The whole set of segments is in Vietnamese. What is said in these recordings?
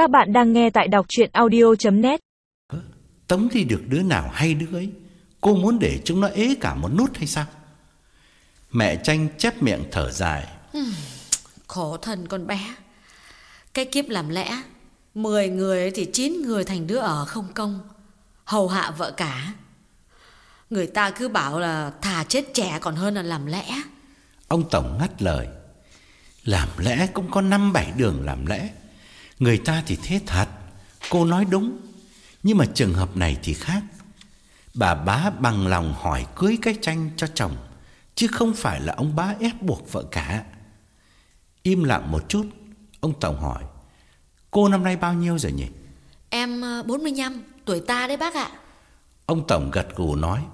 Các bạn đang nghe tại đọc chuyện audio.net Tống đi được đứa nào hay đứa ấy? Cô muốn để chúng nó ế cả một nút hay sao? Mẹ tranh chép miệng thở dài. Khổ thân con bé. Cái kiếp làm lẽ Mười người thì chín người thành đứa ở không công. Hầu hạ vợ cả. Người ta cứ bảo là thà chết trẻ còn hơn là làm lẽ. Ông Tổng ngắt lời. Làm lẽ cũng có năm bảy đường làm lẽ Người ta thì thế thật. Cô nói đúng. Nhưng mà trường hợp này thì khác. Bà bá bằng lòng hỏi cưới cái tranh cho chồng Chứ không phải là ông bá ép buộc vợ cả. Im lặng một chút Ông Tổng hỏi Cô năm nay bao nhiêu rồi nhỉ? Em ờ, 45 Tuổi ta đấy bác ạ. Ông Tổng gật gù nói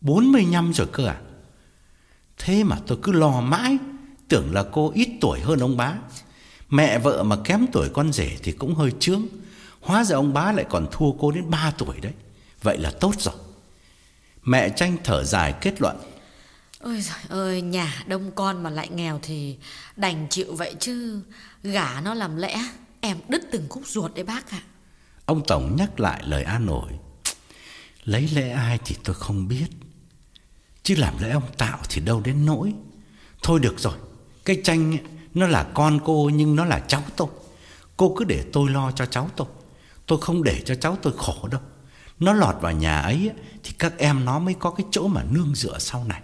45 rồi cơ à? Thế mà tôi cứ lo mãi Tưởng là cô ít tuổi hơn ông bá Mẹ vợ mà kém tuổi con rể thì cũng hơi chướng. Hóa ra ông bá lại còn thua cô đến 3 tuổi đấy. Vậy là tốt rồi. Mẹ tranh thở dài kết luận. Ôi giời ơi Nhà đông con mà lại nghèo thì Đành chịu vậy chứ. Gả nó làm lẽ Em đứt từng khúc ruột đấy bác ạ. Ông Tổng nhắc lại lời an ủi. Lấy lẽ ai thì tôi không biết. Chứ làm lẽ ông Tạo thì đâu đến nỗi. Thôi được rồi Cái tranh ấy, nó là con cô nhưng nó là cháu tôi. Cô cứ để tôi lo cho cháu tôi. Tôi không để cho cháu tôi khổ đâu. Nó lọt vào nhà ấy Thì các em nó mới có cái chỗ mà nương dựa sau này.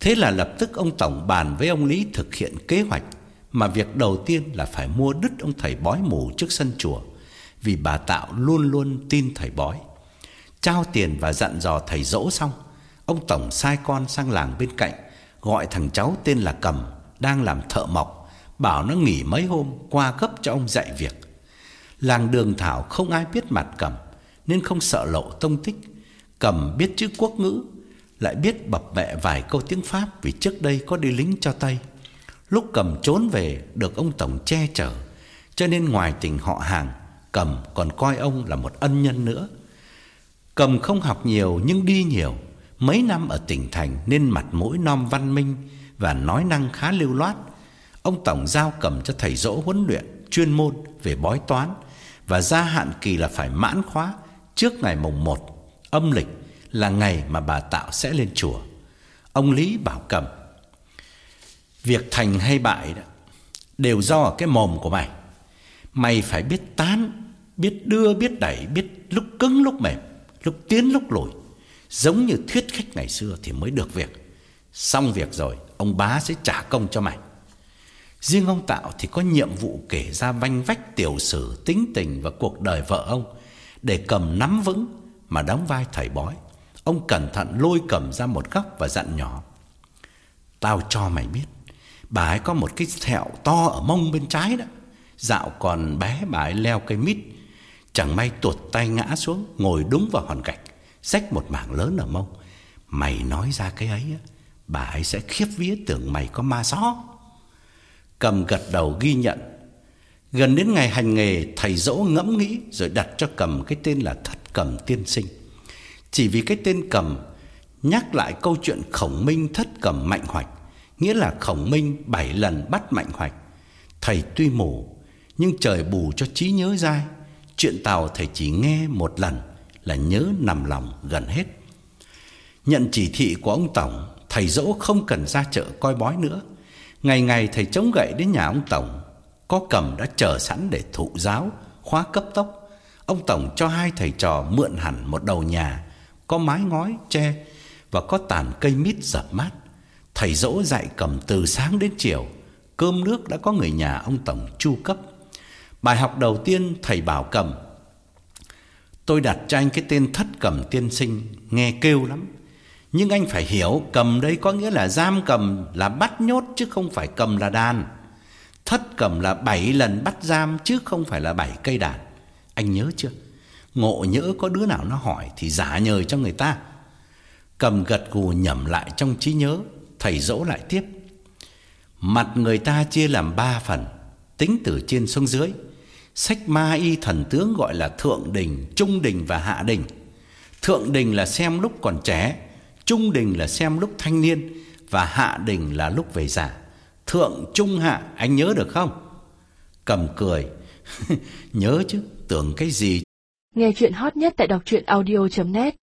Thế là lập tức ông Tổng bàn với ông Lý thực hiện kế hoạch Mà việc đầu tiên là phải mua đứt ông thầy bói mù trước sân chùa, Vì bà Tạo luôn luôn tin thầy bói. Trao tiền và dặn dò thầy dỗ xong, Ông Tổng sai con sang làng bên cạnh, Gọi thằng cháu tên là Cầm đang làm thợ mộc, Bảo nó nghỉ mấy hôm qua cấp cho ông dạy việc. Làng đường thảo không ai biết mặt Cầm, Nên không sợ lộ tông tích. Cầm biết chữ quốc ngữ, Lại biết bập bẹ vài câu tiếng Pháp Vì trước đây có đi lính cho Tây Lúc Cầm trốn về Được ông Tổng che chở, Cho nên ngoài tình họ hàng, Cầm còn coi ông là một ân nhân nữa. Cầm không học nhiều nhưng đi nhiều, Mấy năm ở tỉnh thành nên mặt mũi non văn minh và nói năng khá lưu loát. Ông Tổng giao cầm cho thầy dỗ huấn luyện Chuyên môn về bói toán Và gia hạn kỳ là phải mãn khóa Trước ngày mùng 1 Âm lịch là ngày mà bà Tạo sẽ lên chùa. Ông Lý bảo cầm, Việc thành hay bại đó Đều do ở cái mồm của mày. Mày phải biết tán, Biết đưa, biết đẩy, Biết lúc cứng lúc mềm, Lúc tiến lúc lùi. Giống như thuyết khách ngày xưa thì mới được việc. Xong việc rồi, Ông bá sẽ trả công cho mày. Riêng ông Tạo thì có nhiệm vụ kể ra vanh vách tiểu sử Tính tình và cuộc đời vợ ông Để cầm nắm vững Mà đóng vai thầy bói. Ông cẩn thận lôi cầm ra một góc và dặn nhỏ, Tao cho mày biết, Bà ấy có một cái thẹo to ở mông bên trái đó. Dạo còn bé bà ấy leo cây mít, Chẳng may tuột tay ngã xuống, Ngồi đúng vào hòn gạch, Xách một mảng lớn ở mông. Mày nói ra cái ấy Bà ấy sẽ khiếp vía tưởng mày có ma gió Cầm gật đầu ghi nhận. Gần đến ngày hành nghề, Thầy dỗ ngẫm nghĩ Rồi đặt cho cầm cái tên là Thất Cầm Tiên Sinh. Chỉ vì cái tên cầm, Nhắc lại câu chuyện khổng minh thất cầm mạnh hoạch, Nghĩa là khổng minh bảy lần bắt mạnh hoạch. Thầy tuy mù, Nhưng trời bù cho trí nhớ dai. Chuyện tàu thầy chỉ nghe một lần Là nhớ nằm lòng gần hết. Nhận chỉ thị của ông Tổng Thầy dỗ không cần ra chợ coi bói nữa. Ngày ngày thầy chống gậy đến nhà ông Tổng Có cầm đã chờ sẵn để thụ giáo Khóa cấp tốc. Ông Tổng cho hai thầy trò mượn hẳn một đầu nhà Có mái ngói, tre Và có tàn cây mít dập mát. Thầy dỗ dạy cầm từ sáng đến chiều Cơm nước đã có người nhà ông Tổng chu cấp. Bài học đầu tiên thầy bảo cầm Tôi đặt cho anh cái tên thất cầm tiên sinh Nghe kêu lắm. Nhưng anh phải hiểu cầm đây có nghĩa là giam cầm là bắt nhốt Chứ không phải cầm là đàn. Thất cầm là bảy lần bắt giam Chứ không phải là bảy cây đàn. Anh nhớ chưa? Ngộ nhỡ có đứa nào nó hỏi Thì giả nhời cho người ta. Cầm gật gù nhẩm lại trong trí nhớ Thầy dỗ lại tiếp. Mặt người ta chia làm ba phần Tính từ trên xuống dưới. Sách ma y thần tướng gọi là thượng đình, trung đình và hạ đình. Thượng đình là xem lúc còn trẻ, trung đình là xem lúc thanh niên và hạ đình là lúc về già. Thượng trung hạ anh nhớ được không? Cầm cười. Nhớ chứ, tưởng cái gì Nghe chuyện hot nhất tại đọc truyện audio.net